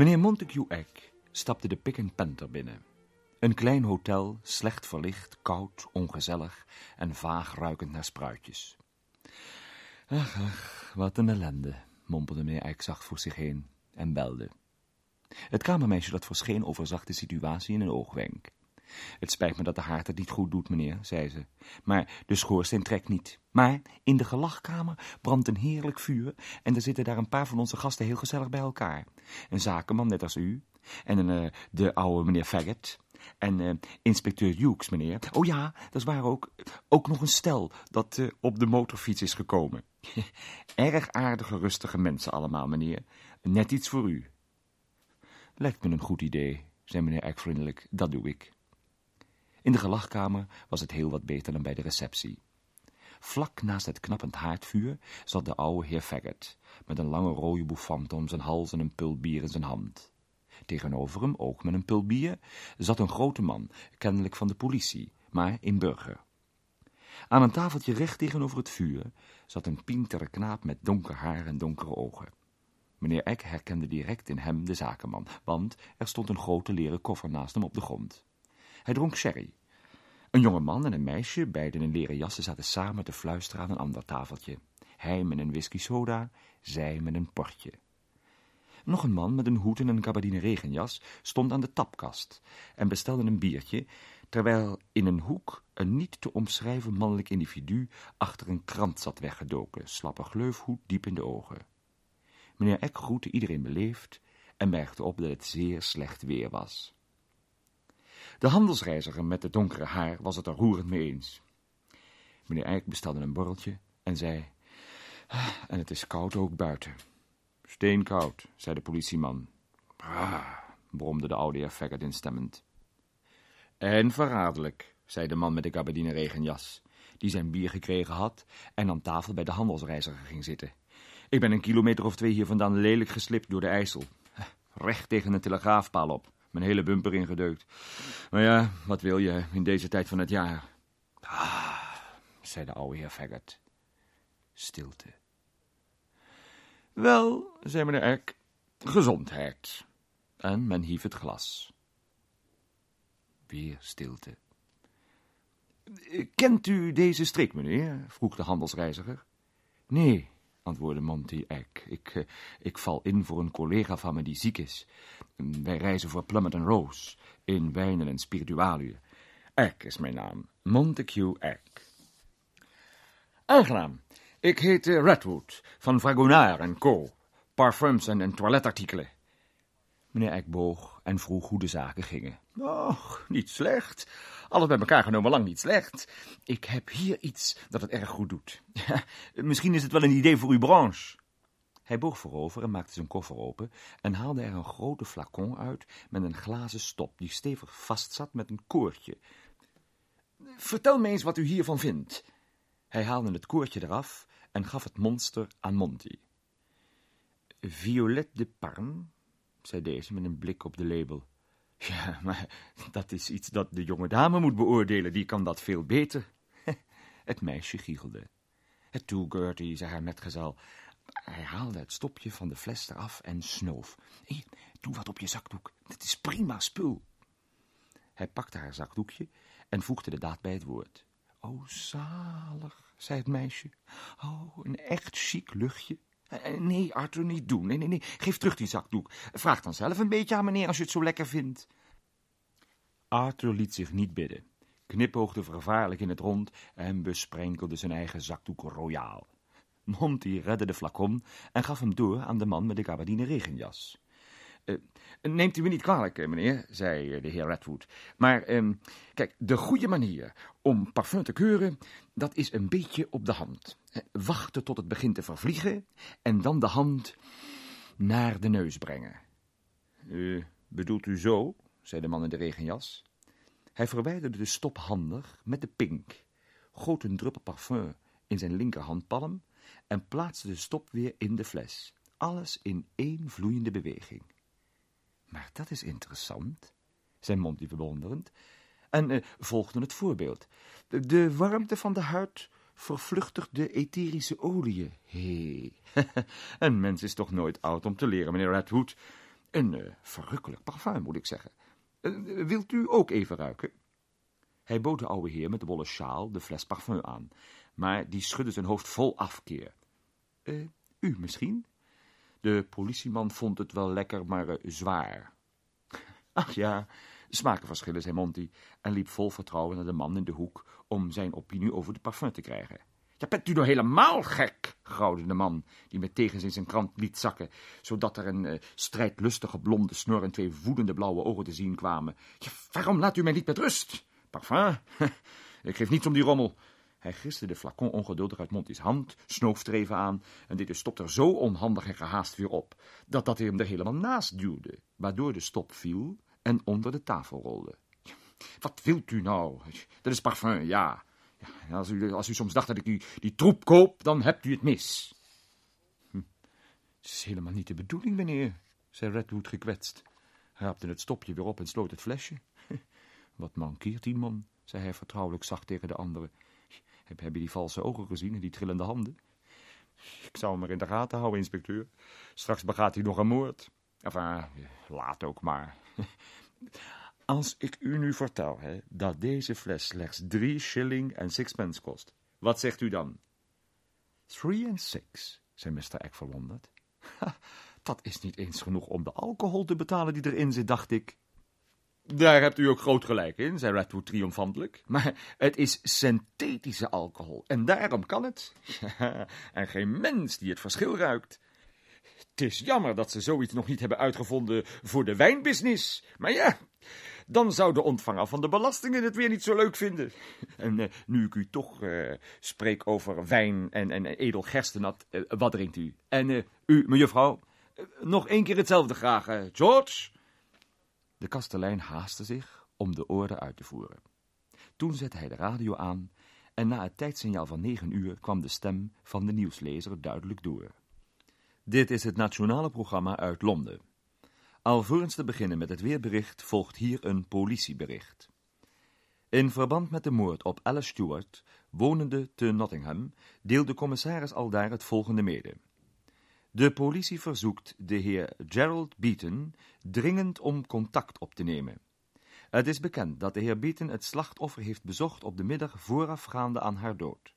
Meneer Montague Egg stapte de Pick and Panther binnen. Een klein hotel, slecht verlicht, koud, ongezellig en vaag ruikend naar spruitjes. Ach, ach, wat een ellende, mompelde meneer Eik zacht voor zich heen en belde. Het kamermeisje dat verscheen overzag de situatie in een oogwenk. Het spijt me dat de haard het niet goed doet, meneer, zei ze. Maar de schoorsteen trekt niet. Maar in de gelachkamer brandt een heerlijk vuur en er zitten daar een paar van onze gasten heel gezellig bij elkaar. Een zakenman, net als u, en een, uh, de oude meneer Faggot, en uh, inspecteur Hughes, meneer. Oh ja, dat is waar ook. Ook nog een stel dat uh, op de motorfiets is gekomen. Erg aardige, rustige mensen allemaal, meneer. Net iets voor u. Lijkt me een goed idee, zei meneer Eck vriendelijk. Dat doe ik. In de gelachkamer was het heel wat beter dan bij de receptie. Vlak naast het knappend haardvuur zat de oude heer Faggot, met een lange rode bouffante om zijn hals en een pul bier in zijn hand. Tegenover hem, ook met een pul bier, zat een grote man, kennelijk van de politie, maar in burger. Aan een tafeltje recht tegenover het vuur zat een pientere knaap met donker haar en donkere ogen. Meneer Eck herkende direct in hem de zakenman, want er stond een grote leren koffer naast hem op de grond. Hij dronk sherry. Een jonge man en een meisje, beiden in leren jassen, zaten samen te fluisteren aan een ander tafeltje. Hij met een whisky soda, zij met een portje. Nog een man met een hoed en een gabardine regenjas stond aan de tapkast en bestelde een biertje, terwijl in een hoek een niet te omschrijven mannelijk individu achter een krant zat weggedoken, slappe gleufhoed diep in de ogen. Meneer Eck groette iedereen beleefd en merkte op dat het zeer slecht weer was. De handelsreiziger met het donkere haar was het er roerend mee eens. Meneer Eck bestelde een borreltje en zei, en het is koud ook buiten. Steenkoud, zei de politieman. Ah, bromde de oude heer Faggot instemmend. En verraderlijk, zei de man met de gabardine regenjas, die zijn bier gekregen had en aan tafel bij de handelsreiziger ging zitten. Ik ben een kilometer of twee hier vandaan lelijk geslipt door de IJssel. Recht tegen een telegraafpaal op, mijn hele bumper ingedeukt. Maar ja, wat wil je in deze tijd van het jaar? Ah, zei de oude heer Faggot. Stilte. Wel, zei meneer Eck, gezondheid. En men hief het glas. Weer stilte. Kent u deze streek, meneer? vroeg de handelsreiziger. Nee, antwoordde Monty Eck. Ik, uh, ik val in voor een collega van me die ziek is. Wij reizen voor Plummet Rose, in wijnen en spiritualiën. Eck is mijn naam, Montague Eck. Aangenaam. Ik heet uh, Redwood, van Fragonard Co. Parfums en, en toiletartikelen. Meneer Eck boog en vroeg hoe de zaken gingen. Och, niet slecht. Alles bij elkaar genomen lang niet slecht. Ik heb hier iets dat het erg goed doet. Misschien is het wel een idee voor uw branche. Hij boog voorover en maakte zijn koffer open en haalde er een grote flacon uit met een glazen stop die stevig vastzat met een koordje. Vertel me eens wat u hiervan vindt. Hij haalde het koordje eraf en gaf het monster aan Monty. Violet de Parme, zei deze met een blik op de label. Ja, maar dat is iets dat de jonge dame moet beoordelen, die kan dat veel beter. Het meisje giechelde. Het Gertie, zei haar metgezel. Hij haalde het stopje van de fles eraf en snoof. Hier, doe wat op je zakdoek, dit is prima spul. Hij pakte haar zakdoekje en voegde de daad bij het woord. O, zalig, zei het meisje. Oh, een echt chic luchtje. Nee, Arthur, niet doen. Nee, nee, nee. Geef terug die zakdoek. Vraag dan zelf een beetje aan meneer als je het zo lekker vindt. Arthur liet zich niet bidden, knipoogde vervaarlijk in het rond en besprenkelde zijn eigen zakdoek royaal. Monty redde de flacon en gaf hem door aan de man met de gabardine regenjas. Uh, neemt u me niet kwalijk, meneer, zei de heer Redwood. Maar, uh, kijk, de goede manier om parfum te keuren, dat is een beetje op de hand. Wachten tot het begint te vervliegen en dan de hand naar de neus brengen. Bedoelt u zo? Zei de man in de regenjas. Hij verwijderde de stop handig met de pink, goot een druppel parfum in zijn linkerhandpalm en plaatste de stop weer in de fles. Alles in één vloeiende beweging. Maar dat is interessant, zei Monty verwonderend, en uh, volgde het voorbeeld. De, warmte van de huid vervluchtigt de etherische oliën. Hé, een mens is toch nooit oud om te leren, meneer Redwood. Een uh, verrukkelijk parfum, moet ik zeggen. Uh, wilt u ook even ruiken? Hij bood de oude heer met de wollen sjaal de fles parfum aan, maar die schudde zijn hoofd vol afkeer. Uh, u misschien? De politieman vond het wel lekker, maar zwaar. Ach ja, smakenverschillen, zei Monty, en liep vol vertrouwen naar de man in de hoek om zijn opinie over de parfum te krijgen. Ja, bent u nou helemaal gek, grauwde de man, die met tegens in zijn krant liet zakken, zodat er een uh, strijdlustige blonde snor en twee woedende blauwe ogen te zien kwamen. Waarom laat u mij niet met rust? Parfum? Ik geef niets om die rommel. Hij griste de flacon ongeduldig uit Monty's hand, snoof er aan en de stop er zo onhandig en gehaast weer op, dat dat hij hem er helemaal naast duwde, waardoor de stop viel en onder de tafel rolde. Wat wilt u nou? Dat is parfum, ja. Ja als, u, als u soms dacht dat ik die, die troep koop, dan hebt u het mis. Hm. Het is helemaal niet de bedoeling, meneer, zei Redwood gekwetst. Raapte het stopje weer op en sloot het flesje. Wat mankeert die man, zei hij vertrouwelijk zacht tegen de anderen. Heb, heb je die valse ogen gezien en die trillende handen? Ik zou hem er in de gaten houden, inspecteur. Straks begaat hij nog een moord. Enfin, laat ook maar. Als ik u nu vertel hè, dat deze fles slechts drie shilling en sixpence kost, wat zegt u dan? Three and six, zei Mr. Eck verwonderd. dat is niet eens genoeg om de alcohol te betalen die erin zit, dacht ik. Daar hebt u ook groot gelijk in, zei Redwood triomfantelijk. Maar het is synthetische alcohol, en daarom kan het. en geen mens die het verschil ruikt. Het is jammer dat ze zoiets nog niet hebben uitgevonden voor de wijnbusiness. Maar ja, dan zou de ontvanger van de belastingen het weer niet zo leuk vinden. En uh, nu ik u toch uh, spreek over wijn en, en edel uh, wat drinkt u? En u, mevrouw, nog één keer hetzelfde graag, George? De kastelein haastte zich om de orde uit te voeren. Toen zette hij de radio aan en na het tijdsignaal van negen uur kwam de stem van de nieuwslezer duidelijk door. Dit is het nationale programma uit Londen. Alvorens te beginnen met het weerbericht volgt hier een politiebericht. In verband met de moord op Alice Stewart, wonende te Nottingham, deelt de commissaris aldaar het volgende mede. De politie verzoekt de heer Gerald Beaton dringend om contact op te nemen. Het is bekend dat de heer Beaton het slachtoffer heeft bezocht op de middag voorafgaande aan haar dood.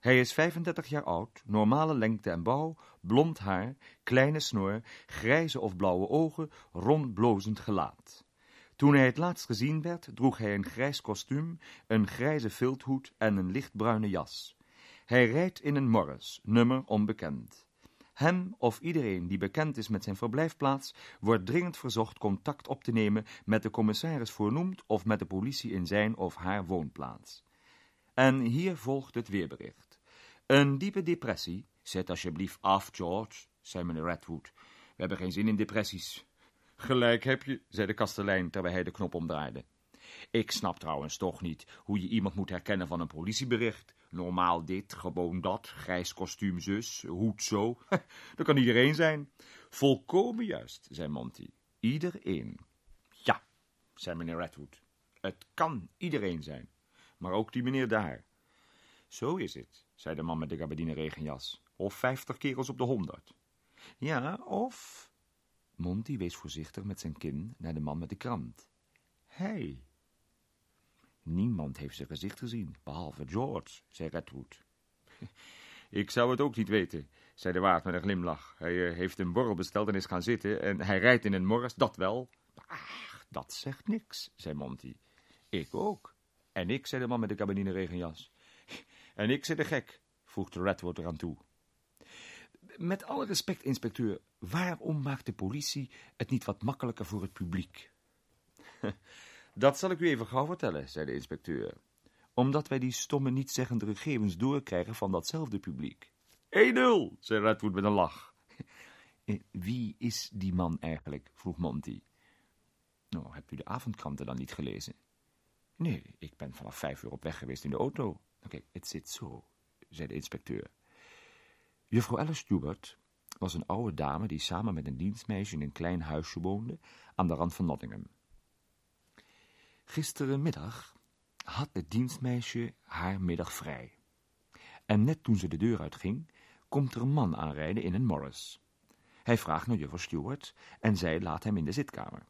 Hij is 35 jaar oud, normale lengte en bouw, blond haar, kleine snor, grijze of blauwe ogen, rond blozend gelaat. Toen hij het laatst gezien werd, droeg hij een grijs kostuum, een grijze vilthoed en een lichtbruine jas. Hij rijdt in een Morris, nummer onbekend. Hem of iedereen die bekend is met zijn verblijfplaats, wordt dringend verzocht contact op te nemen met de commissaris voornoemd of met de politie in zijn of haar woonplaats. En hier volgt het weerbericht. Een diepe depressie. Zet alsjeblieft af, George, zei meneer Redwood. We hebben geen zin in depressies. Gelijk heb je, zei de kastelein terwijl hij de knop omdraaide. Ik snap trouwens toch niet hoe je iemand moet herkennen van een politiebericht. Normaal dit, gewoon dat, grijs kostuum zus, hoed zo. dat kan iedereen zijn. Volkomen juist, zei Monty. Iedereen. Ja, zei meneer Redwood. Het kan iedereen zijn. Maar ook die meneer daar. Zo is het, zei de man met de gabardine regenjas. Of vijftig kerels op de honderd. Ja, of... Monty wees voorzichtig met zijn kin naar de man met de krant. Hij. Niemand heeft zijn gezicht gezien, behalve George, zei Redwood. Ik zou het ook niet weten, zei de waard met een glimlach. Hij uh, heeft een borrel besteld en is gaan zitten en hij rijdt in een morris, dat wel. Ach, dat zegt niks, zei Monty. Ik ook. En ik, zei de man met de cabinine regenjas. En ik zit er gek, voegde Redwood eraan toe. Met alle respect, inspecteur, waarom maakt de politie het niet wat makkelijker voor het publiek? Dat zal ik u even gauw vertellen, zei de inspecteur. Omdat wij die stomme niet-zeggende gegevens doorkrijgen van datzelfde publiek. 1-0, zei Redwood met een lach. Eh, wie is die man eigenlijk? vroeg Monty. Nou, hebt u de avondkranten dan niet gelezen? Nee, ik ben vanaf vijf uur op weg geweest in de auto. Oké, het zit zo, zei de inspecteur. Juffrouw Alice Stewart was een oude dame die samen met een dienstmeisje in een klein huisje woonde aan de rand van Nottingham. Gisterenmiddag had het dienstmeisje haar middag vrij. En net toen ze de deur uitging, komt er een man aanrijden in een Morris. Hij vraagt naar juffrouw Stewart en zij laat hem in de zitkamer.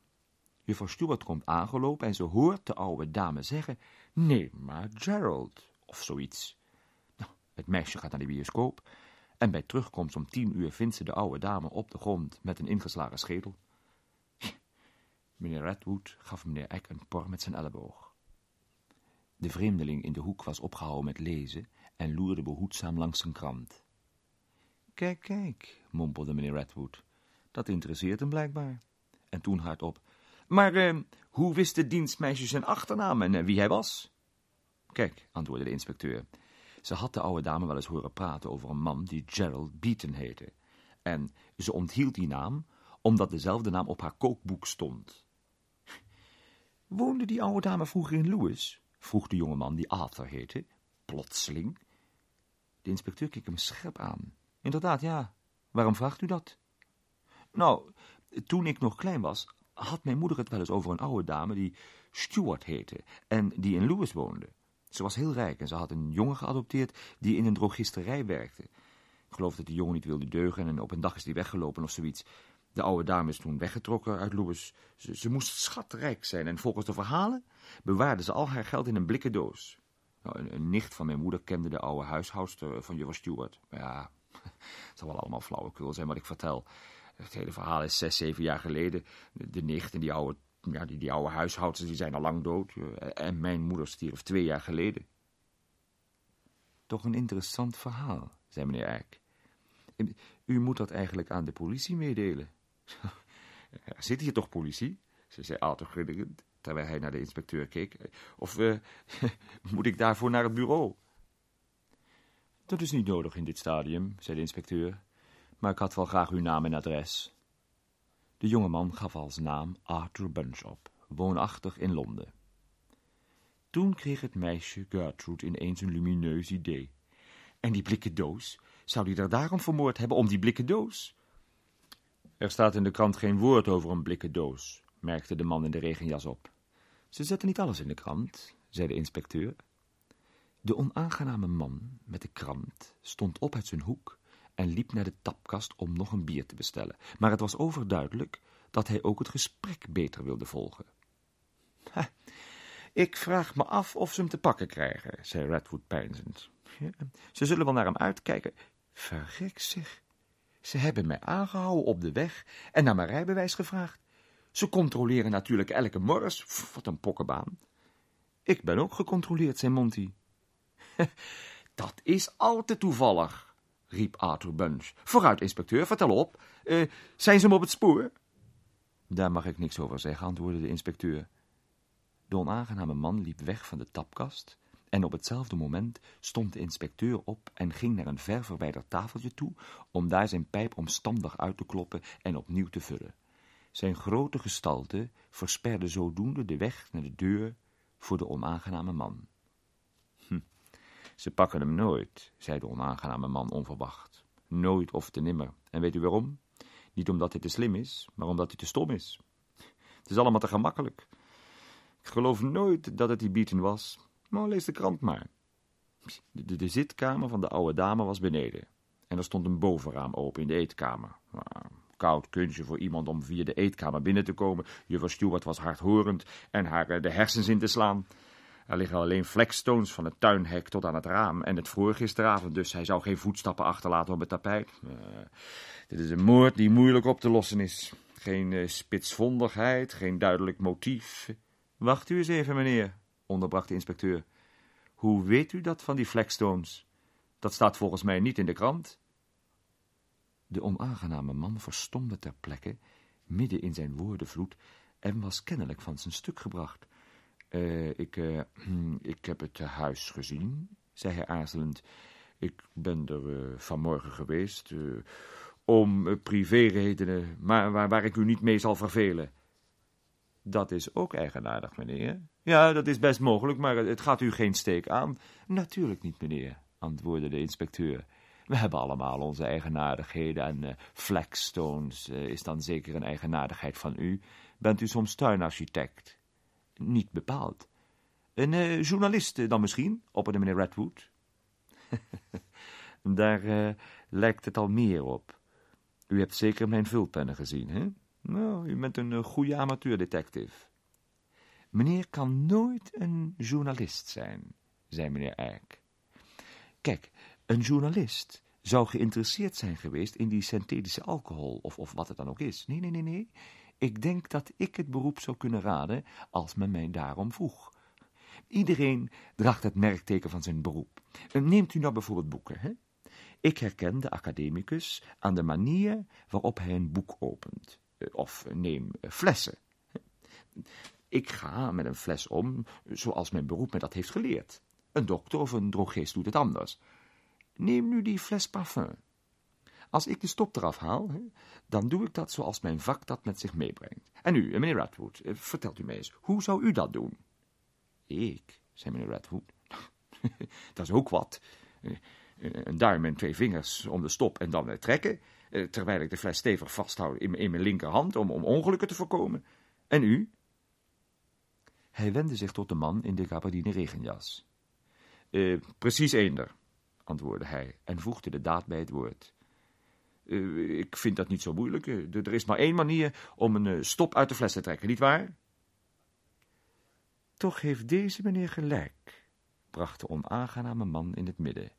Juffrouw Stewart komt aangelopen en ze hoort de oude dame zeggen, nee, maar Gerald, of zoiets. Nou, het meisje gaat naar de bioscoop en bij terugkomst om tien uur vindt ze de oude dame op de grond met een ingeslagen schedel. Meneer Redwood gaf meneer Eck een por met zijn elleboog. De vreemdeling in de hoek was opgehouden met lezen en loerde behoedzaam langs zijn krant. Kijk, kijk, mompelde meneer Redwood. Dat interesseert hem blijkbaar. En toen hardop. Maar eh, hoe wist de dienstmeisje zijn achternaam en eh, wie hij was? Kijk, antwoordde de inspecteur. Ze had de oude dame wel eens horen praten over een man die Gerald Beaton heette. En ze onthield die naam omdat dezelfde naam op haar kookboek stond. Woonde die oude dame vroeger in Lewis? vroeg de jongeman die Arthur heette, plotseling. De inspecteur keek hem scherp aan. Inderdaad, ja. Waarom vraagt u dat? Nou, toen ik nog klein was, had mijn moeder het wel eens over een oude dame die Stuart heette en die in Lewis woonde. Ze was heel rijk en ze had een jongen geadopteerd die in een drogisterij werkte. Ik geloof dat die jongen niet wilde deugen en op een dag is die weggelopen of zoiets. De oude dame is toen weggetrokken uit Lewis. Ze, moest schatrijk zijn en volgens de verhalen bewaarde ze al haar geld in een blikken doos. Nou, een, nicht van mijn moeder kende de oude huishoudster van juffrouw Stewart. Ja, het zal wel allemaal flauwekul zijn wat ik vertel. Het hele verhaal is zes, zeven jaar geleden. De, de nicht en die oude, ja, die, die oude huishoudsters die zijn al lang dood. En mijn moeder stierf twee jaar geleden. Toch een interessant verhaal, zei meneer Eijk. U moet dat eigenlijk aan de politie meedelen. Er zit hier toch politie? Ze zei Arthur grinnikend, terwijl hij naar de inspecteur keek. Of uh, moet ik daarvoor naar het bureau? Dat is niet nodig in dit stadium, zei de inspecteur, maar ik had wel graag uw naam en adres. De jonge man gaf als naam Arthur Bunch op, woonachtig in Londen. Toen kreeg het meisje Gertrude ineens een lumineus idee. En die blikken doos, zou die er daarom vermoord hebben om die blikken doos? Er staat in de krant geen woord over een blikken doos, merkte de man in de regenjas op. Ze zetten niet alles in de krant, zei de inspecteur. De onaangename man met de krant stond op uit zijn hoek en liep naar de tapkast om nog een bier te bestellen. Maar het was overduidelijk dat hij ook het gesprek beter wilde volgen. Ik vraag me af of ze hem te pakken krijgen, zei Redwood peinzend. Ze zullen wel naar hem uitkijken. Vergek zich. Ze hebben mij aangehouden op de weg en naar mijn rijbewijs gevraagd. Ze controleren natuurlijk elke morris. wat een pokkenbaan. Ik ben ook gecontroleerd, zei Monty. Dat is al te toevallig, riep Arthur Bunch. Vooruit, inspecteur, vertel op. Uh, zijn ze hem op het spoor? Daar mag ik niks over zeggen, antwoordde de inspecteur. De onaangename man liep weg van de tapkast en op hetzelfde moment stond de inspecteur op en ging naar een ver verwijderd tafeltje toe om daar zijn pijp omstandig uit te kloppen en opnieuw te vullen. Zijn grote gestalte versperde zodoende de weg naar de deur voor de onaangename man. Ze pakken hem nooit, zei de onaangename man onverwacht. Nooit of te nimmer. En weet u waarom? Niet omdat hij te slim is, maar omdat hij te stom is. Het is allemaal te gemakkelijk. Ik geloof nooit dat het die Beaton was. Maar lees de krant maar. De, zitkamer van de oude dame was beneden. En er stond een bovenraam open in de eetkamer. Koud kunstje voor iemand om via de eetkamer binnen te komen. Juffrouw Stewart was hardhorend en haar eh, de hersens in te slaan. Er liggen alleen flekstones van het tuinhek tot aan het raam en het vroeg gisteravond, dus hij zou geen voetstappen achterlaten op het tapijt. Uh, dit is een moord die moeilijk op te lossen is. Geen uh, spitsvondigheid, geen duidelijk motief. Wacht u eens even, meneer, onderbrak de inspecteur. Hoe weet u dat van die flekstones? Dat staat volgens mij niet in de krant. De onaangename man verstomde ter plekke, midden in zijn woordenvloed, en was kennelijk van zijn stuk gebracht. Uh, ik, uh, ik heb het huis gezien, zei hij aarzelend. Ik ben er uh, vanmorgen geweest, om privéredenen, maar waar, waar ik u niet mee zal vervelen. Dat is ook eigenaardig, meneer. Ja, dat is best mogelijk, maar het gaat u geen steek aan. Natuurlijk niet, meneer, antwoordde de inspecteur. We hebben allemaal onze eigenaardigheden en uh, flagstones is dan zeker een eigenaardigheid van u. Bent u soms tuinarchitect? Niet bepaald. Een uh, journalist dan misschien, opperde meneer Redwood. Daar lijkt het al meer op. U hebt zeker mijn vulpennen gezien, hè? Nou, u bent een goede amateurdetective. Meneer kan nooit een journalist zijn, zei meneer Eyck. Kijk, een journalist zou geïnteresseerd zijn geweest in die synthetische alcohol, of, of wat het dan ook is. Nee, nee, nee, nee. Ik denk dat ik het beroep zou kunnen raden als men mij daarom vroeg. Iedereen draagt het merkteken van zijn beroep. Neemt u nou bijvoorbeeld boeken, hè? Ik herken de academicus aan de manier waarop hij een boek opent. Eh, of neem eh, flessen. Ik ga met een fles om zoals mijn beroep me dat heeft geleerd. Een dokter of een drogist doet het anders. Neem nu die fles parfum. Als ik de stop eraf haal, dan doe ik dat zoals mijn vak dat met zich meebrengt. En u, meneer Radwood, eh, vertelt u mij eens, hoe zou u dat doen? Ik, zei meneer Radwood. dat is ook wat. Een duim en twee vingers om de stop en dan trekken, terwijl ik de fles stevig vasthoud in, mijn linkerhand om, om ongelukken te voorkomen. En u? Hij wendde zich tot de man in de gabardine regenjas. Uh, precies eender, antwoordde hij en voegde de daad bij het woord. Uh, ik vind dat niet zo moeilijk. Uh, er is maar één manier om een stop uit de fles te trekken, nietwaar? Toch heeft deze meneer gelijk, bracht de onaangename man in het midden.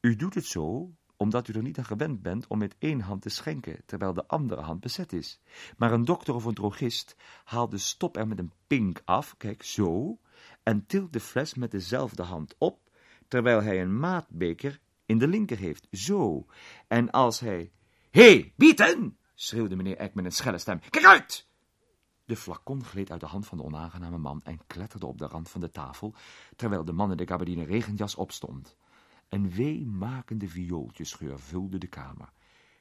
U doet het zo omdat u er niet aan gewend bent om met één hand te schenken, terwijl de andere hand bezet is. Maar een dokter of een drogist haalt de stop er met een pink af, kijk zo, en tilt de fles met dezelfde hand op, terwijl hij een maatbeker in de linker heeft, zo. En als hij... Hé, hey, bieten! schreeuwde meneer Eck met een schelle stem. Kijk uit! De flacon gleed uit de hand van de onaangename man en kletterde op de rand van de tafel, terwijl de man in de gabardine regenjas opstond. Een weemakende viooltjesgeur vulde de kamer.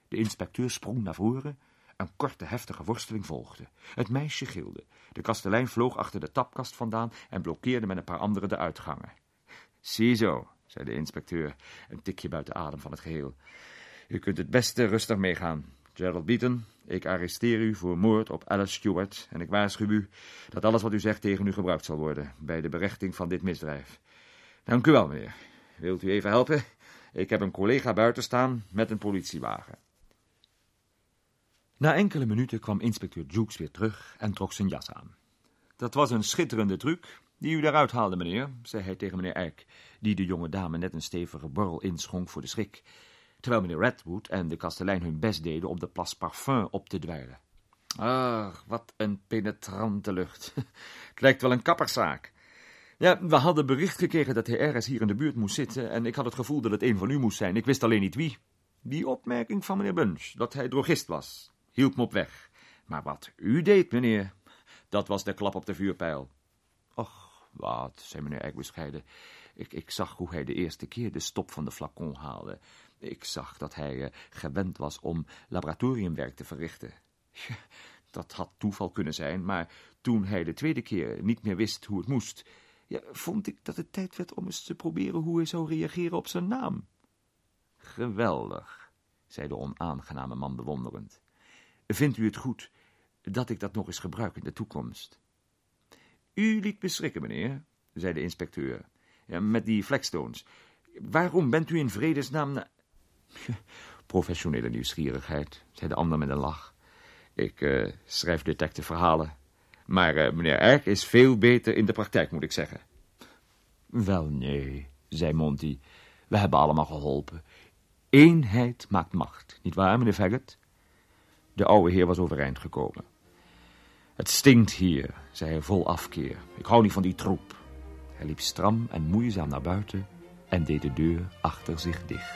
De inspecteur sprong naar voren. Een korte, heftige worsteling volgde. Het meisje gilde. De kastelein vloog achter de tapkast vandaan en blokkeerde met een paar anderen de uitgangen. Ziezo, zei de inspecteur, een tikje buiten adem van het geheel. U kunt het beste rustig meegaan. Gerald Beaton, ik arresteer u voor moord op Alice Stewart en ik waarschuw u dat alles wat u zegt tegen u gebruikt zal worden bij de berechting van dit misdrijf. Dank u wel, meneer. Wilt u even helpen? Ik heb een collega buiten staan met een politiewagen. Na enkele minuten kwam inspecteur Jukes weer terug en trok zijn jas aan. Dat was een schitterende truc die u daaruit haalde, meneer, zei hij tegen meneer Eck, die de jonge dame net een stevige borrel inschonk voor de schrik, terwijl meneer Redwood en de kastelein hun best deden om de plas parfum op te dweilen. Ach, wat een penetrante lucht. Het lijkt wel een kapperszaak. Ja, we hadden bericht gekregen dat hij ergens hier in de buurt moest zitten en ik had het gevoel dat het een van u moest zijn. Ik wist alleen niet wie. Die opmerking van meneer Bunch, dat hij drogist was, hielp me op weg. Maar wat u deed, meneer, dat was de klap op de vuurpijl. Och, wat, zei meneer Egg. Ik, ik zag hoe hij de eerste keer de stop van de flacon haalde. Ik zag dat hij uh, gewend was om laboratoriumwerk te verrichten. dat had toeval kunnen zijn, maar toen hij de tweede keer niet meer wist hoe het moest, ja, vond ik dat het tijd werd om eens te proberen hoe hij zou reageren op zijn naam. Geweldig, zei de onaangename man bewonderend. Vindt u het goed dat ik dat nog eens gebruik in de toekomst? U liet me schrikken, meneer, zei de inspecteur, ja, met die flexstones. Waarom bent u in vredesnaam na... Professionele nieuwsgierigheid, zei de ander met een lach. Ik uh, schrijf detective verhalen maar uh, meneer Erk is veel beter in de praktijk, moet ik zeggen. Wel, nee, zei Monty. We hebben allemaal geholpen. Eenheid maakt macht, niet waar, meneer Faggot? De oude heer was overeind gekomen. Het stinkt hier, zei hij vol afkeer. Ik hou niet van die troep. Hij liep stram en moeizaam naar buiten en deed de deur achter zich dicht.